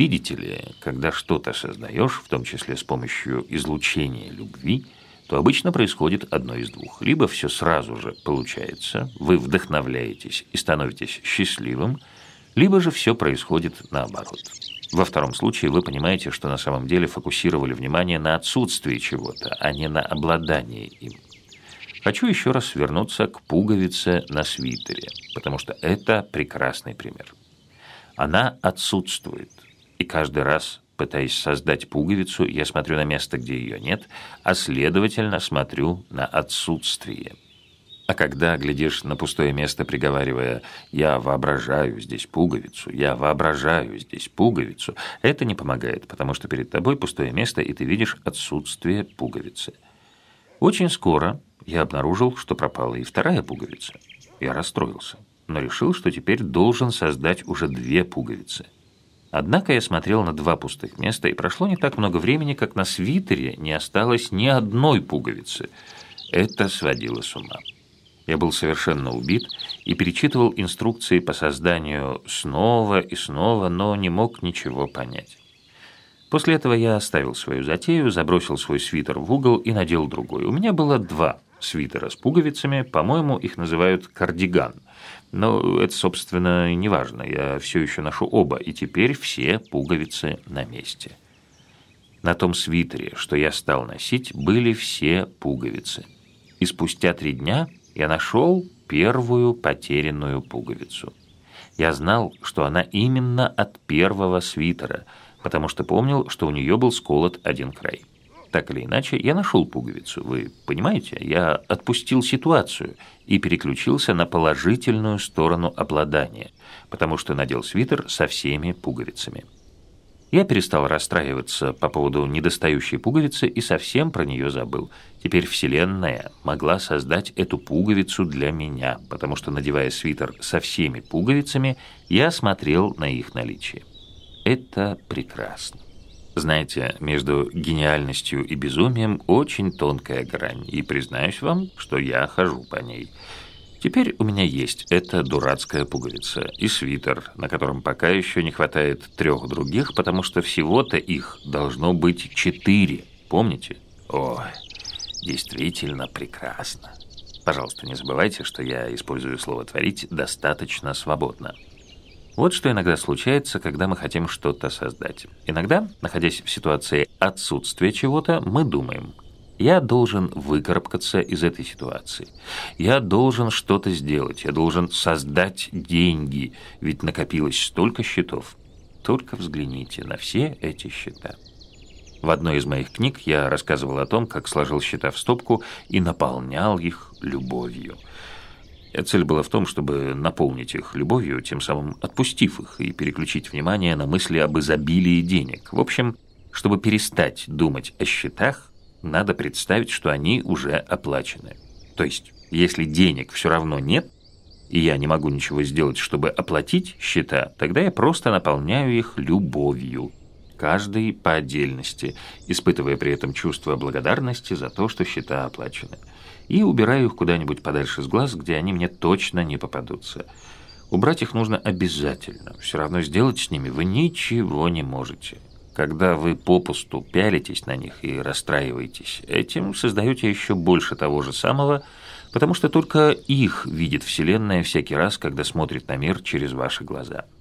Видите ли, когда что-то создаешь, в том числе с помощью излучения любви, то обычно происходит одно из двух. Либо все сразу же получается, вы вдохновляетесь и становитесь счастливым, либо же все происходит наоборот. Во втором случае вы понимаете, что на самом деле фокусировали внимание на отсутствии чего-то, а не на обладании им. Хочу еще раз вернуться к пуговице на свитере, потому что это прекрасный пример. Она отсутствует, и каждый раз, пытаясь создать пуговицу, я смотрю на место, где ее нет, а следовательно смотрю на отсутствие – а когда глядишь на пустое место, приговаривая «я воображаю здесь пуговицу», «я воображаю здесь пуговицу», это не помогает, потому что перед тобой пустое место, и ты видишь отсутствие пуговицы. Очень скоро я обнаружил, что пропала и вторая пуговица. Я расстроился, но решил, что теперь должен создать уже две пуговицы. Однако я смотрел на два пустых места, и прошло не так много времени, как на свитере не осталось ни одной пуговицы. Это сводило с ума. Я был совершенно убит и перечитывал инструкции по созданию снова и снова, но не мог ничего понять. После этого я оставил свою затею, забросил свой свитер в угол и надел другой. У меня было два свитера с пуговицами, по-моему, их называют кардиган. Но это, собственно, не важно, я все еще ношу оба, и теперь все пуговицы на месте. На том свитере, что я стал носить, были все пуговицы. И спустя три дня я нашел первую потерянную пуговицу. Я знал, что она именно от первого свитера, потому что помнил, что у нее был сколот один край. Так или иначе, я нашел пуговицу, вы понимаете? Я отпустил ситуацию и переключился на положительную сторону обладания, потому что надел свитер со всеми пуговицами. Я перестал расстраиваться по поводу недостающей пуговицы и совсем про нее забыл. Теперь Вселенная могла создать эту пуговицу для меня, потому что, надевая свитер со всеми пуговицами, я смотрел на их наличие. Это прекрасно. Знаете, между гениальностью и безумием очень тонкая грань, и признаюсь вам, что я хожу по ней – Теперь у меня есть эта дурацкая пуговица и свитер, на котором пока еще не хватает трех других, потому что всего-то их должно быть четыре. Помните? Ой, действительно прекрасно. Пожалуйста, не забывайте, что я использую слово «творить» достаточно свободно. Вот что иногда случается, когда мы хотим что-то создать. Иногда, находясь в ситуации отсутствия чего-то, мы думаем – я должен выкарабкаться из этой ситуации. Я должен что-то сделать. Я должен создать деньги, ведь накопилось столько счетов. Только взгляните на все эти счета. В одной из моих книг я рассказывал о том, как сложил счета в стопку и наполнял их любовью. Цель была в том, чтобы наполнить их любовью, тем самым отпустив их и переключить внимание на мысли об изобилии денег. В общем, чтобы перестать думать о счетах, надо представить, что они уже оплачены. То есть, если денег все равно нет, и я не могу ничего сделать, чтобы оплатить счета, тогда я просто наполняю их любовью, каждый по отдельности, испытывая при этом чувство благодарности за то, что счета оплачены, и убираю их куда-нибудь подальше с глаз, где они мне точно не попадутся. Убрать их нужно обязательно, все равно сделать с ними вы ничего не можете. Когда вы попусту пялитесь на них и расстраиваетесь, этим создаете еще больше того же самого, потому что только их видит Вселенная всякий раз, когда смотрит на мир через ваши глаза –